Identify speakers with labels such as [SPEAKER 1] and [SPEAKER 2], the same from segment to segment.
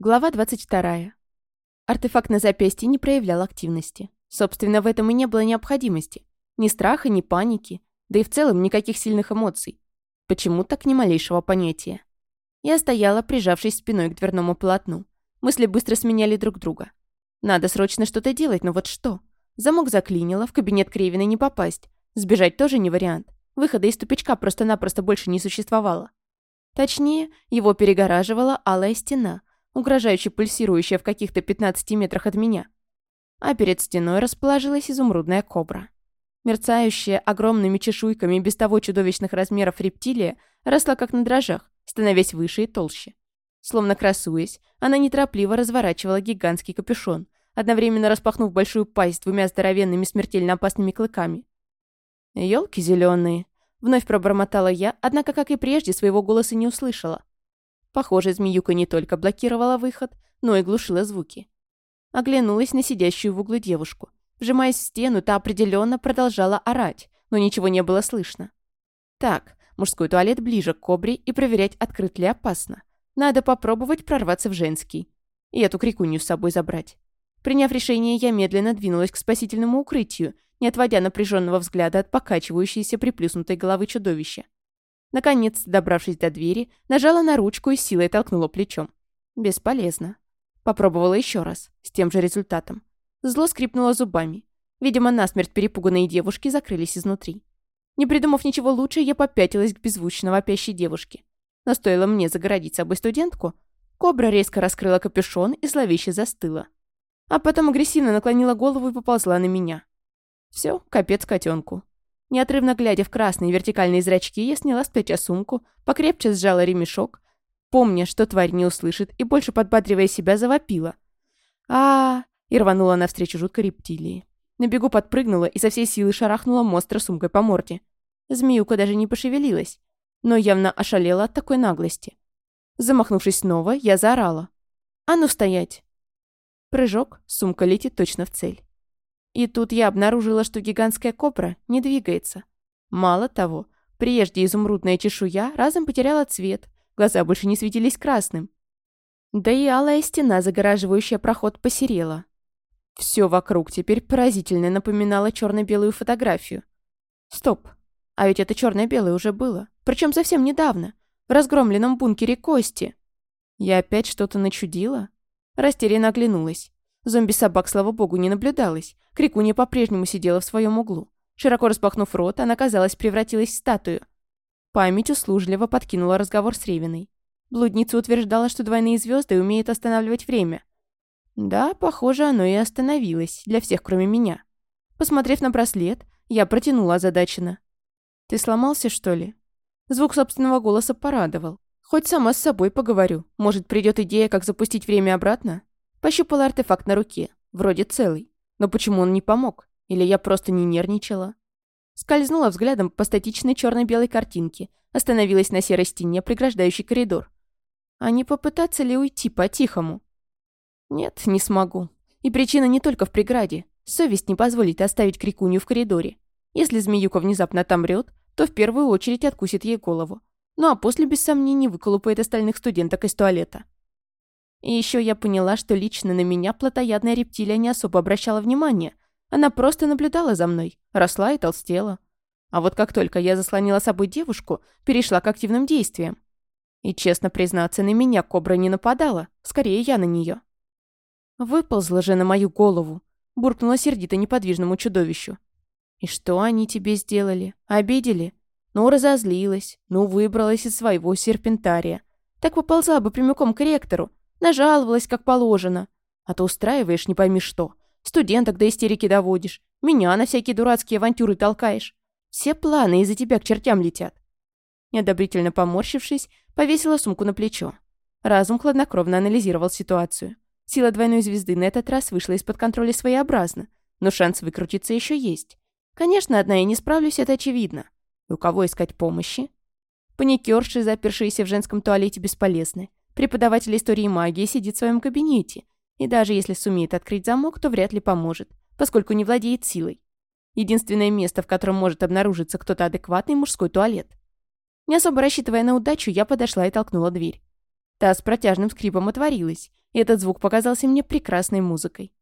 [SPEAKER 1] Глава 22. Артефакт на запястье не проявлял активности. Собственно, в этом и не было необходимости. Ни страха, ни паники, да и в целом никаких сильных эмоций. Почему так ни малейшего понятия? Я стояла, прижавшись спиной к дверному полотну. Мысли быстро сменяли друг друга. Надо срочно что-то делать, но вот что? Замок заклинило, в кабинет Кривиной не попасть. Сбежать тоже не вариант. Выхода из тупичка просто-напросто больше не существовало. Точнее, его перегораживала алая стена, угрожающе пульсирующая в каких-то 15 метрах от меня. А перед стеной расположилась изумрудная кобра. Мерцающая огромными чешуйками без того чудовищных размеров рептилия росла как на дрожжах, становясь выше и толще. Словно красуясь, она неторопливо разворачивала гигантский капюшон, одновременно распахнув большую пасть двумя здоровенными смертельно опасными клыками. «Елки зеленые, вновь пробормотала я, однако, как и прежде, своего голоса не услышала. Похоже, змеюка не только блокировала выход, но и глушила звуки. Оглянулась на сидящую в углу девушку. Вжимаясь в стену, та определенно продолжала орать, но ничего не было слышно. Так, мужской туалет ближе к кобре и проверять, открыт ли опасно. Надо попробовать прорваться в женский. И эту крикунью с собой забрать. Приняв решение, я медленно двинулась к спасительному укрытию, не отводя напряженного взгляда от покачивающейся приплюснутой головы чудовища. Наконец, добравшись до двери, нажала на ручку и силой толкнула плечом. Бесполезно. Попробовала еще раз, с тем же результатом. Зло скрипнуло зубами. Видимо, насмерть перепуганные девушки закрылись изнутри. Не придумав ничего лучше, я попятилась к беззвучно вопящей девушке. Но стоило мне загородить собой студентку, кобра резко раскрыла капюшон и зловеще застыла. А потом агрессивно наклонила голову и поползла на меня. Все, капец котенку. Неотрывно глядя в красные вертикальные зрачки, я сняла с плеча сумку, покрепче сжала ремешок, помня, что тварь не услышит, и больше подбадривая себя, завопила. а, -а, -а и рванула навстречу жуткой рептилии. На бегу подпрыгнула и со всей силы шарахнула монстра сумкой по морде. Змеюка даже не пошевелилась, но явно ошалела от такой наглости. Замахнувшись снова, я заорала. «А ну стоять!» Прыжок, сумка летит точно в цель. И тут я обнаружила, что гигантская кобра не двигается. Мало того, прежде изумрудная чешуя разом потеряла цвет, глаза больше не светились красным. Да и алая стена, загораживающая проход, посерела. Все вокруг теперь поразительно напоминало черно-белую фотографию. Стоп. А ведь это черно-белое уже было. Причем совсем недавно. В разгромленном бункере Кости. Я опять что-то начудила? Растерянно оглянулась. Зомби-собак, слава богу, не наблюдалось. Крикунья по-прежнему сидела в своем углу. Широко распахнув рот, она, казалось, превратилась в статую. Память услужливо подкинула разговор с Ревиной. Блудница утверждала, что двойные звезды умеют останавливать время. Да, похоже, оно и остановилось, для всех, кроме меня. Посмотрев на браслет, я протянула озадаченно. «Ты сломался, что ли?» Звук собственного голоса порадовал. Хоть сама с собой поговорю. Может, придет идея, как запустить время обратно? Пощупала артефакт на руке. Вроде целый. Но почему он не помог? Или я просто не нервничала? Скользнула взглядом по статичной черно-белой картинке. Остановилась на серой стене, преграждающей коридор. А не попытаться ли уйти по-тихому? Нет, не смогу. И причина не только в преграде. Совесть не позволит оставить крикунью в коридоре. Если змеюка внезапно отомрет, то в первую очередь откусит ей голову. Ну а после, без сомнений, выколупает остальных студенток из туалета. И еще я поняла, что лично на меня плотоядная рептилия не особо обращала внимания. Она просто наблюдала за мной, росла и толстела. А вот как только я заслонила собой девушку, перешла к активным действиям. И, честно признаться, на меня кобра не нападала, скорее я на нее. Выползла же на мою голову, буркнула сердито неподвижному чудовищу. И что они тебе сделали? Обидели? Ну, разозлилась, ну, выбралась из своего серпентария. Так поползла бы прямиком к ректору, Нажаловалась, как положено. А то устраиваешь не пойми что. Студенток до истерики доводишь. Меня на всякие дурацкие авантюры толкаешь. Все планы из-за тебя к чертям летят. Неодобрительно поморщившись, повесила сумку на плечо. Разум хладнокровно анализировал ситуацию. Сила двойной звезды на этот раз вышла из-под контроля своеобразно, но шанс выкрутиться еще есть. Конечно, одна я не справлюсь, это очевидно. И у кого искать помощи? Паникерши, запершиеся в женском туалете, бесполезны. Преподаватель истории магии сидит в своем кабинете, и даже если сумеет открыть замок, то вряд ли поможет, поскольку не владеет силой. Единственное место, в котором может обнаружиться кто-то адекватный – мужской туалет. Не особо рассчитывая на удачу, я подошла и толкнула дверь. Та с протяжным скрипом отворилась, и этот звук показался мне прекрасной музыкой.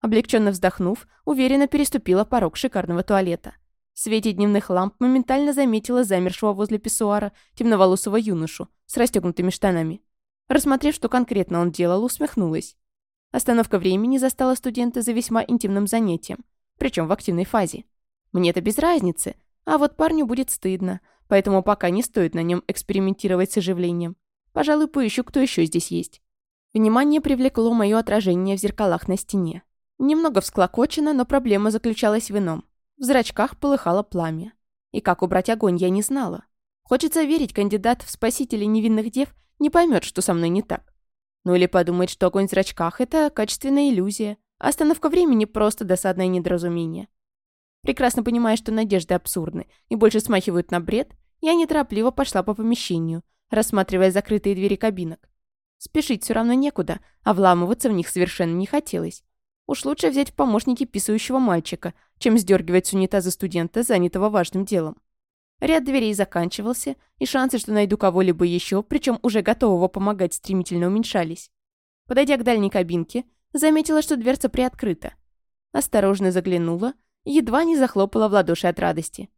[SPEAKER 1] Облегченно вздохнув, уверенно переступила порог шикарного туалета. В свете дневных ламп моментально заметила замершего возле писсуара темноволосого юношу с расстегнутыми штанами. Рассмотрев, что конкретно он делал, усмехнулась. Остановка времени застала студента за весьма интимным занятием, причем в активной фазе. Мне это без разницы, а вот парню будет стыдно, поэтому пока не стоит на нем экспериментировать с оживлением. Пожалуй, поищу, кто еще здесь есть. Внимание привлекло мое отражение в зеркалах на стене. Немного всклокочено, но проблема заключалась в ином. В зрачках полыхало пламя. И как убрать огонь, я не знала. Хочется верить, кандидат в спасители невинных дев не поймет, что со мной не так. Ну или подумает, что огонь в зрачках — это качественная иллюзия, а остановка времени — просто досадное недоразумение. Прекрасно понимая, что надежды абсурдны и больше смахивают на бред, я неторопливо пошла по помещению, рассматривая закрытые двери кабинок. Спешить все равно некуда, а вламываться в них совершенно не хотелось. Уж лучше взять в помощники писающего мальчика, чем сдергивать с унитаза студента, занятого важным делом. Ряд дверей заканчивался, и шансы, что найду кого-либо еще, причем уже готового помогать, стремительно уменьшались. Подойдя к дальней кабинке, заметила, что дверца приоткрыта. Осторожно заглянула, едва не захлопала в ладоши от радости.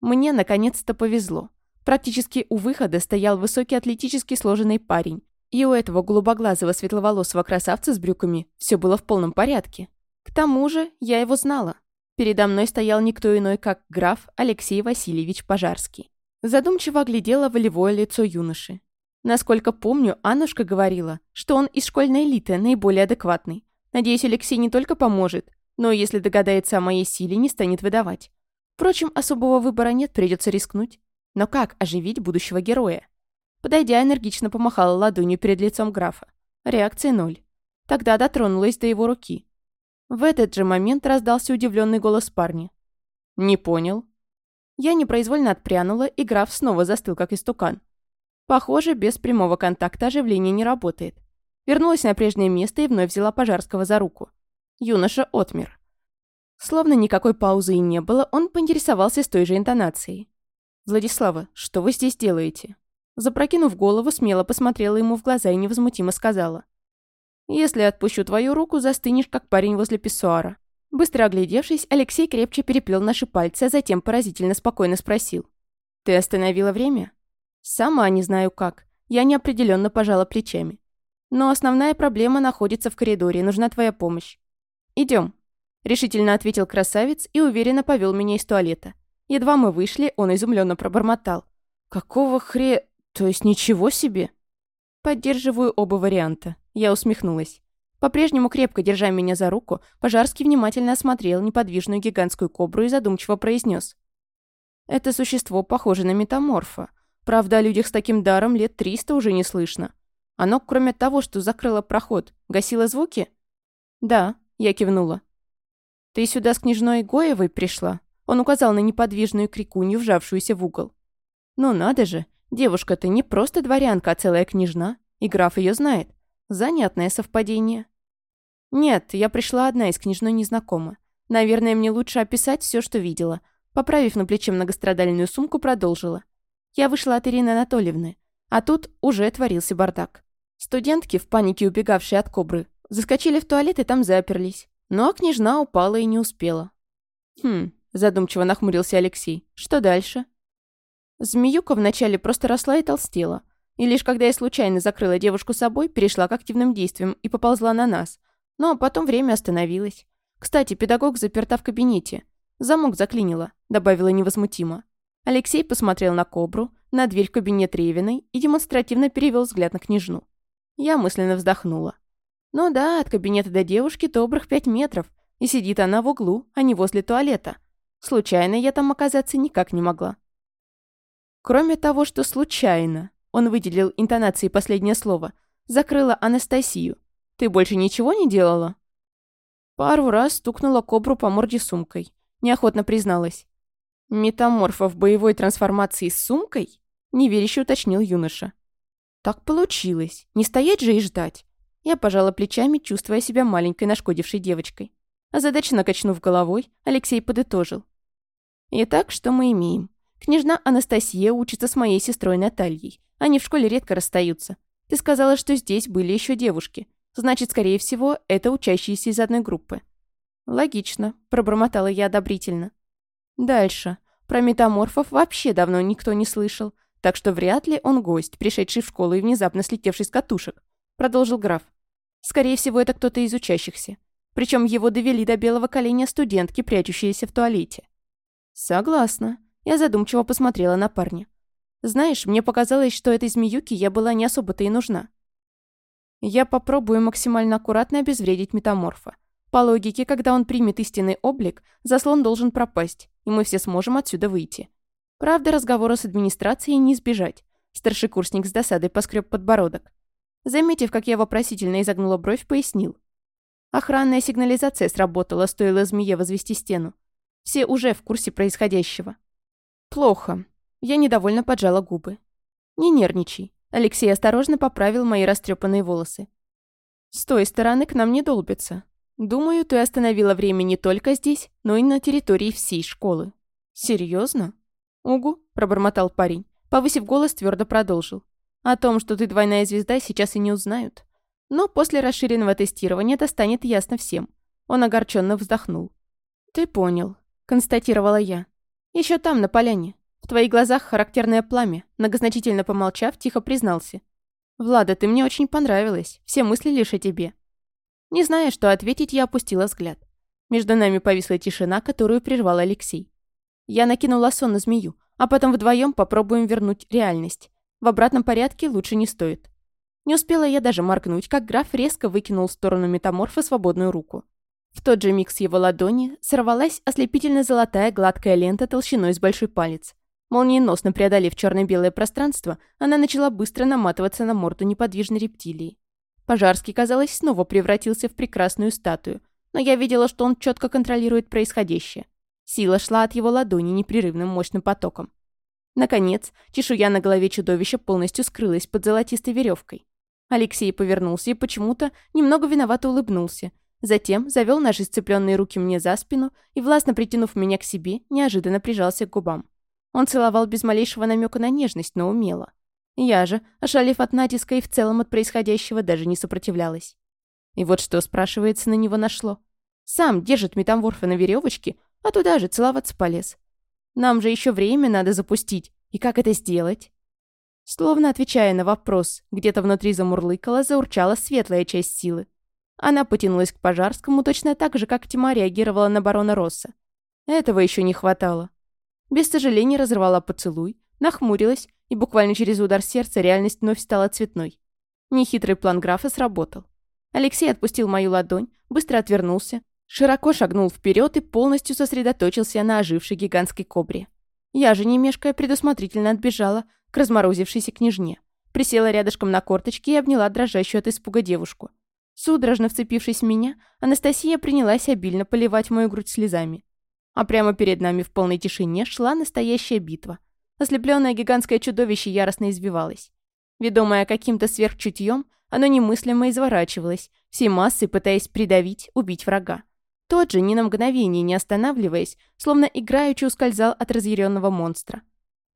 [SPEAKER 1] Мне наконец-то повезло. Практически у выхода стоял высокий атлетически сложенный парень, и у этого голубоглазого светловолосого красавца с брюками все было в полном порядке. К тому же я его знала. Передо мной стоял никто иной, как граф Алексей Васильевич Пожарский. Задумчиво оглядела волевое лицо юноши. Насколько помню, Аннушка говорила, что он из школьной элиты, наиболее адекватный. Надеюсь, Алексей не только поможет, но если догадается о моей силе, не станет выдавать. Впрочем, особого выбора нет, придется рискнуть. Но как оживить будущего героя? Подойдя, энергично помахала ладонью перед лицом графа. Реакции ноль. Тогда дотронулась до его руки. В этот же момент раздался удивленный голос парня. «Не понял». Я непроизвольно отпрянула, и граф снова застыл, как истукан. Похоже, без прямого контакта оживление не работает. Вернулась на прежнее место и вновь взяла Пожарского за руку. Юноша отмер. Словно никакой паузы и не было, он поинтересовался с той же интонацией. «Владислава, что вы здесь делаете?» Запрокинув голову, смело посмотрела ему в глаза и невозмутимо сказала. Если отпущу твою руку, застынешь, как парень возле писсуара». Быстро оглядевшись, Алексей крепче переплел наши пальцы, а затем поразительно спокойно спросил. «Ты остановила время?» «Сама не знаю как. Я неопределенно пожала плечами. Но основная проблема находится в коридоре, нужна твоя помощь. Идем. решительно ответил красавец и уверенно повел меня из туалета. Едва мы вышли, он изумленно пробормотал. «Какого хре... То есть ничего себе?» Поддерживаю оба варианта. Я усмехнулась. По-прежнему крепко держа меня за руку, Пожарский внимательно осмотрел неподвижную гигантскую кобру и задумчиво произнес: «Это существо похоже на метаморфа. Правда, о людях с таким даром лет триста уже не слышно. Оно, кроме того, что закрыло проход, гасило звуки?» «Да», — я кивнула. «Ты сюда с княжной Гоевой пришла?» Он указал на неподвижную крикунью, вжавшуюся в угол. «Ну надо же, девушка-то не просто дворянка, а целая княжна, и граф ее знает. Занятное совпадение. Нет, я пришла одна из княжной незнакома. Наверное, мне лучше описать все, что видела. Поправив на плече многострадальную сумку, продолжила. Я вышла от Ирины Анатольевны. А тут уже творился бардак. Студентки, в панике убегавшие от кобры, заскочили в туалет и там заперлись. Но княжна упала и не успела. «Хм», — задумчиво нахмурился Алексей. «Что дальше?» Змеюка вначале просто росла и толстела, и лишь когда я случайно закрыла девушку собой, перешла к активным действиям и поползла на нас. Но потом время остановилось. Кстати, педагог заперта в кабинете. Замок заклинило, добавила невозмутимо. Алексей посмотрел на кобру, на дверь в кабинет Ревиной и демонстративно перевел взгляд на княжну. Я мысленно вздохнула. Ну да, от кабинета до девушки добрых пять метров, и сидит она в углу, а не возле туалета. Случайно я там оказаться никак не могла. Кроме того, что случайно, он выделил интонацией последнее слово. Закрыла Анастасию. Ты больше ничего не делала? Пару раз стукнула кобру по морде сумкой. Неохотно призналась. Метаморфа в боевой трансформации с сумкой? Неверяще уточнил юноша. Так получилось. Не стоять же и ждать. Я пожала плечами, чувствуя себя маленькой нашкодившей девочкой. Озадаченно качнув головой, Алексей подытожил. Итак, что мы имеем? Княжна Анастасия учится с моей сестрой Натальей. Они в школе редко расстаются. Ты сказала, что здесь были еще девушки. Значит, скорее всего, это учащиеся из одной группы». «Логично», — пробормотала я одобрительно. «Дальше. Про метаморфов вообще давно никто не слышал, так что вряд ли он гость, пришедший в школу и внезапно слетевший с катушек», — продолжил граф. «Скорее всего, это кто-то из учащихся. Причем его довели до белого коленя студентки, прячущиеся в туалете». «Согласна». Я задумчиво посмотрела на парня. «Знаешь, мне показалось, что этой змеюке я была не особо-то и нужна. Я попробую максимально аккуратно обезвредить метаморфа. По логике, когда он примет истинный облик, заслон должен пропасть, и мы все сможем отсюда выйти. Правда, разговора с администрацией не избежать. Старшекурсник с досадой поскреб подбородок. Заметив, как я вопросительно изогнула бровь, пояснил. Охранная сигнализация сработала, стоило змее возвести стену. Все уже в курсе происходящего. Плохо. Я недовольно поджала губы. Не нервничай. Алексей осторожно поправил мои растрепанные волосы. С той стороны к нам не долбится. Думаю, ты остановила время не только здесь, но и на территории всей школы. Серьезно? Угу, пробормотал парень. Повысив голос, твердо продолжил. О том, что ты двойная звезда, сейчас и не узнают. Но после расширенного тестирования это станет ясно всем. Он огорченно вздохнул. Ты понял, констатировала я. Еще там, на поляне. В твоих глазах характерное пламя, многозначительно помолчав, тихо признался. «Влада, ты мне очень понравилась. Все мысли лишь о тебе. Не зная, что ответить, я опустила взгляд. Между нами повисла тишина, которую прервал Алексей. Я накинула сон на змею, а потом вдвоем попробуем вернуть реальность. В обратном порядке лучше не стоит. Не успела я даже моргнуть, как граф резко выкинул в сторону метаморфа свободную руку. В тот же миг с его ладони сорвалась ослепительно-золотая гладкая лента толщиной с большой палец. Молниеносно преодолев черно-белое пространство, она начала быстро наматываться на морду неподвижной рептилии. Пожарский, казалось, снова превратился в прекрасную статую, но я видела, что он четко контролирует происходящее. Сила шла от его ладони непрерывным мощным потоком. Наконец, чешуя на голове чудовища полностью скрылась под золотистой веревкой. Алексей повернулся и почему-то немного виновато улыбнулся. Затем завел наши сцепленные руки мне за спину и, властно притянув меня к себе, неожиданно прижался к губам. Он целовал без малейшего намека на нежность, но умело. Я же, ошалев от натиска и в целом от происходящего, даже не сопротивлялась. И вот что, спрашивается, на него нашло. Сам держит метаморфа на веревочке, а туда же целоваться полез. Нам же еще время надо запустить. И как это сделать? Словно отвечая на вопрос, где-то внутри замурлыкала, заурчала светлая часть силы. Она потянулась к Пожарскому точно так же, как Тима реагировала на барона Росса. Этого еще не хватало. Без сожаления разорвала поцелуй, нахмурилась и буквально через удар сердца реальность вновь стала цветной. Нехитрый план графа сработал. Алексей отпустил мою ладонь, быстро отвернулся, широко шагнул вперед и полностью сосредоточился на ожившей гигантской кобре. Я же, не мешкая, предусмотрительно отбежала к разморозившейся княжне. Присела рядышком на корточки и обняла дрожащую от испуга девушку. Судорожно вцепившись в меня, Анастасия принялась обильно поливать мою грудь слезами. А прямо перед нами в полной тишине шла настоящая битва. Ослепленное гигантское чудовище яростно избивалось. Ведомое каким-то сверхчутьем, оно немыслимо изворачивалось, всей массой пытаясь придавить, убить врага. Тот же, ни на мгновение не останавливаясь, словно играючи ускользал от разъяренного монстра.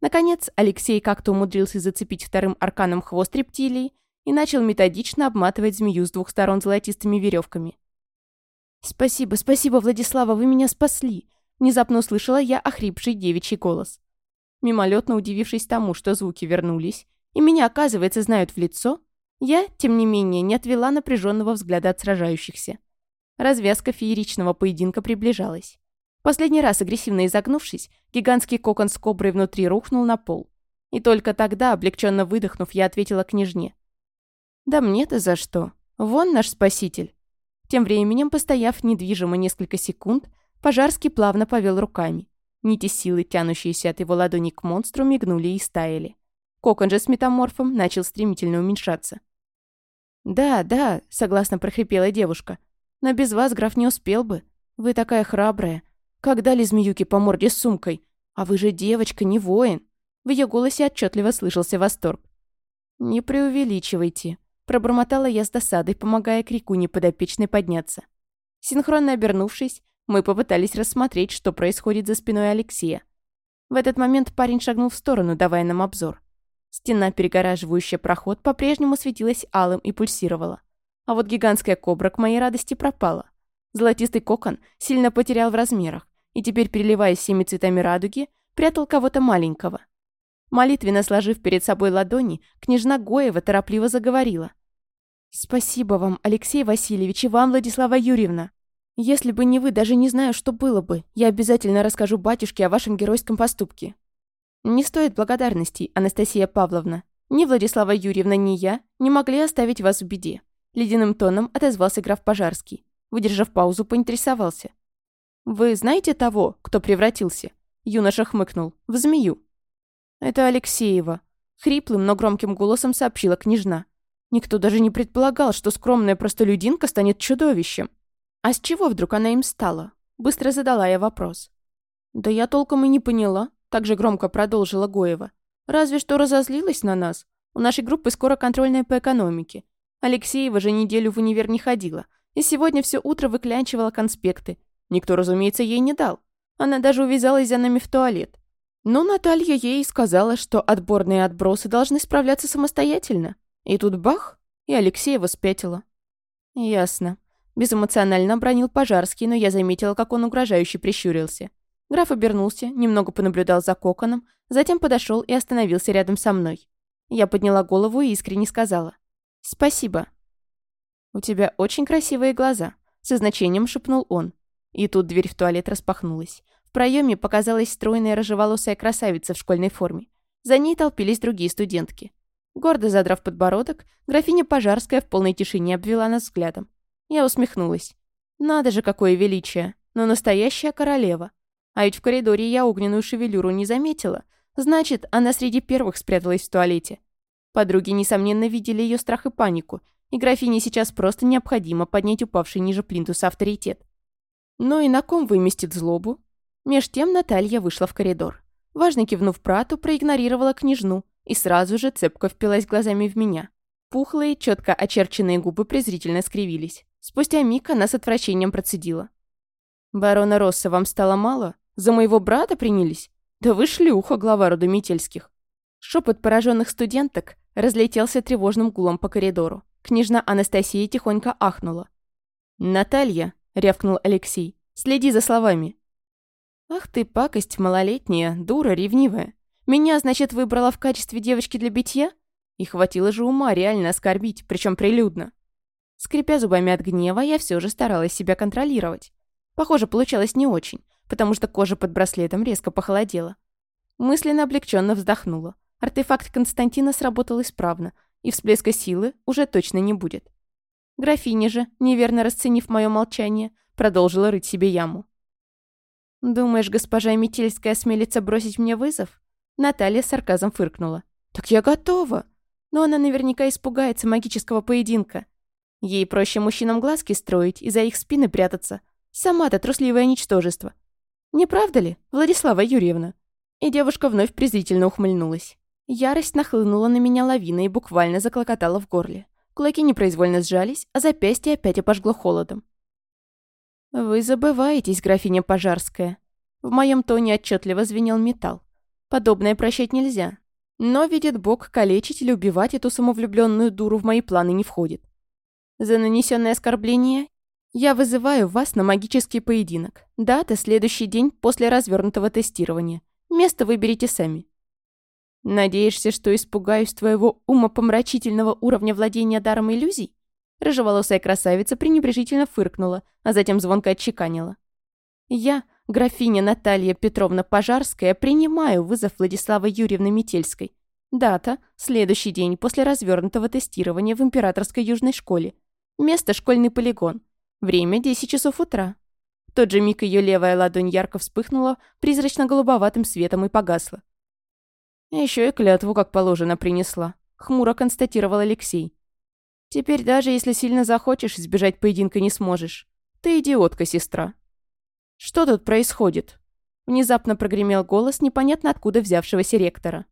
[SPEAKER 1] Наконец, Алексей как-то умудрился зацепить вторым арканом хвост рептилии и начал методично обматывать змею с двух сторон золотистыми веревками. «Спасибо, спасибо, Владислава, вы меня спасли!» Внезапно услышала я охрипший девичий голос мимолетно удивившись тому, что звуки вернулись, и меня, оказывается, знают в лицо, я, тем не менее, не отвела напряженного взгляда от сражающихся. Развязка фееричного поединка приближалась. Последний раз, агрессивно изогнувшись, гигантский кокон с коброй внутри рухнул на пол. И только тогда, облегченно выдохнув, я ответила княжне. «Да мне-то за что? Вон наш спаситель». Тем временем, постояв недвижимо несколько секунд, Пожарский плавно повел руками. Нити силы, тянущиеся от его ладони к монстру, мигнули и стаяли. Кокон же с метаморфом начал стремительно уменьшаться. «Да, да», — согласно прохрипела девушка. «Но без вас граф не успел бы. Вы такая храбрая. Как дали змеюки по морде с сумкой? А вы же девочка, не воин». В ее голосе отчетливо слышался восторг. «Не преувеличивайте», — пробормотала я с досадой, помогая крику неподопечной подняться. Синхронно обернувшись, мы попытались рассмотреть, что происходит за спиной Алексея. В этот момент парень шагнул в сторону, давая нам обзор. Стена, перегораживающая проход, по-прежнему светилась алым и пульсировала. А вот гигантская кобра к моей радости пропала. Золотистый кокон сильно потерял в размерах, и теперь, переливаясь всеми цветами радуги, прятал кого-то маленького. Молитвенно сложив перед собой ладони, княжна Гоева торопливо заговорила. «Спасибо вам, Алексей Васильевич, и вам, Владислава Юрьевна. Если бы не вы, даже не знаю, что было бы. Я обязательно расскажу батюшке о вашем геройском поступке». «Не стоит благодарностей, Анастасия Павловна. Ни Владислава Юрьевна, ни я не могли оставить вас в беде». Ледяным тоном отозвался граф Пожарский. Выдержав паузу, поинтересовался. «Вы знаете того, кто превратился?» Юноша хмыкнул. «В змею». «Это Алексеева», — хриплым, но громким голосом сообщила княжна. Никто даже не предполагал, что скромная простолюдинка станет чудовищем. А с чего вдруг она им стала? Быстро задала я вопрос. «Да я толком и не поняла», — также громко продолжила Гоева. «Разве что разозлилась на нас. У нашей группы скоро контрольная по экономике. Алексеева же неделю в универ не ходила, и сегодня все утро выклянчивала конспекты. Никто, разумеется, ей не дал. Она даже увязалась за нами в туалет. Но Наталья ей сказала, что отборные отбросы должны справляться самостоятельно. И тут бах, и Алексеева спятила. Ясно. Безэмоционально обронил Пожарский, но я заметила, как он угрожающе прищурился. Граф обернулся, немного понаблюдал за коконом, затем подошел и остановился рядом со мной. Я подняла голову и искренне сказала. «Спасибо». «У тебя очень красивые глаза», — со значением шепнул он. И тут дверь в туалет распахнулась. В проеме показалась стройная рыжеволосая красавица в школьной форме. За ней толпились другие студентки. Гордо задрав подбородок, графиня Пожарская в полной тишине обвела нас взглядом. Я усмехнулась. Надо же, какое величие. Но настоящая королева. А ведь в коридоре я огненную шевелюру не заметила. Значит, она среди первых спряталась в туалете. Подруги, несомненно, видели ее страх и панику, и графине сейчас просто необходимо поднять упавший ниже плинтуса авторитет. Но и на ком выместит злобу? Меж тем Наталья вышла в коридор. Важно кивнув прату, проигнорировала княжну и сразу же цепко впилась глазами в меня. Пухлые, четко очерченные губы презрительно скривились. Спустя миг она с отвращением процедила. «Барона Росса вам стало мало? За моего брата принялись? Да вы шлюха, глава рода Метельских!» Шепот пораженных студенток разлетелся тревожным гулом по коридору. Княжна Анастасия тихонько ахнула. «Наталья!» — рявкнул Алексей. «Следи за словами!» «Ах ты, пакость малолетняя, дура ревнивая! Меня, значит, выбрала в качестве девочки для битья? И хватило же ума реально оскорбить, причем прилюдно!» Скрипя зубами от гнева, я все же старалась себя контролировать. Похоже, получалось не очень, потому что кожа под браслетом резко похолодела. Мысленно облегченно вздохнула. Артефакт Константина сработал исправно, и всплеска силы уже точно не будет. Графиня же, неверно расценив мое молчание, продолжила рыть себе яму. «Думаешь, госпожа Метельская осмелится бросить мне вызов?» Наталья с сарказом фыркнула. «Так я готова!» Но она наверняка испугается магического поединка. Ей проще мужчинам глазки строить и за их спины прятаться. Сама-то трусливое ничтожество. Не правда ли, Владислава Юрьевна? И девушка вновь презрительно ухмыльнулась. Ярость нахлынула на меня лавиной и буквально заклокотала в горле. Кулаки непроизвольно сжались, а запястье опять обожгло холодом. «Вы забываетесь, графиня Пожарская». В моем тоне отчетливо звенел металл. Подобное прощать нельзя. Но, видит Бог, калечить или убивать эту самовлюбленную дуру в мои планы не входит. За нанесенное оскорбление я вызываю вас на магический поединок. Дата – следующий день после развернутого тестирования. Место выберите сами. «Надеешься, что испугаюсь твоего умопомрачительного уровня владения даром иллюзий?» Рыжеволосая красавица пренебрежительно фыркнула, а затем звонко отчеканила. «Я, графиня Наталья Петровна Пожарская, принимаю вызов Владиславы Юрьевны Метельской. Дата – следующий день после развернутого тестирования в Императорской Южной школе. Место – школьный полигон. Время – 10 часов утра». В тот же миг ее левая ладонь ярко вспыхнула призрачно-голубоватым светом и погасла. Еще и клятву, как положено, принесла. Хмуро констатировал Алексей. Теперь даже если сильно захочешь, избежать поединка не сможешь. Ты идиотка, сестра. Что тут происходит? Внезапно прогремел голос непонятно откуда взявшегося ректора.